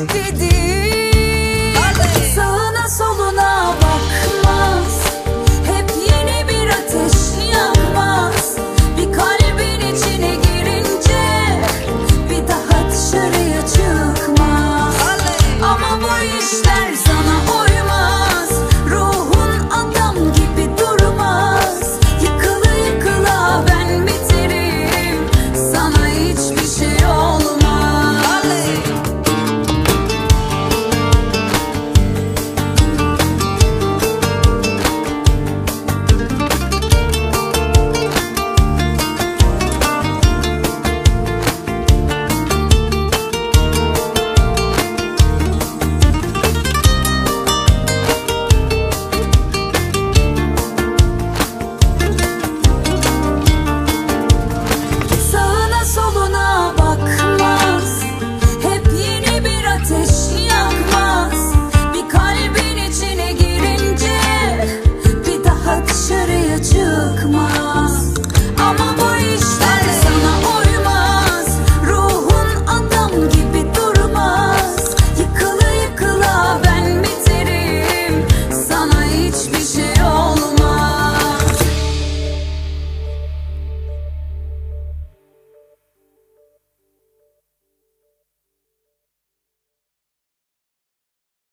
aşk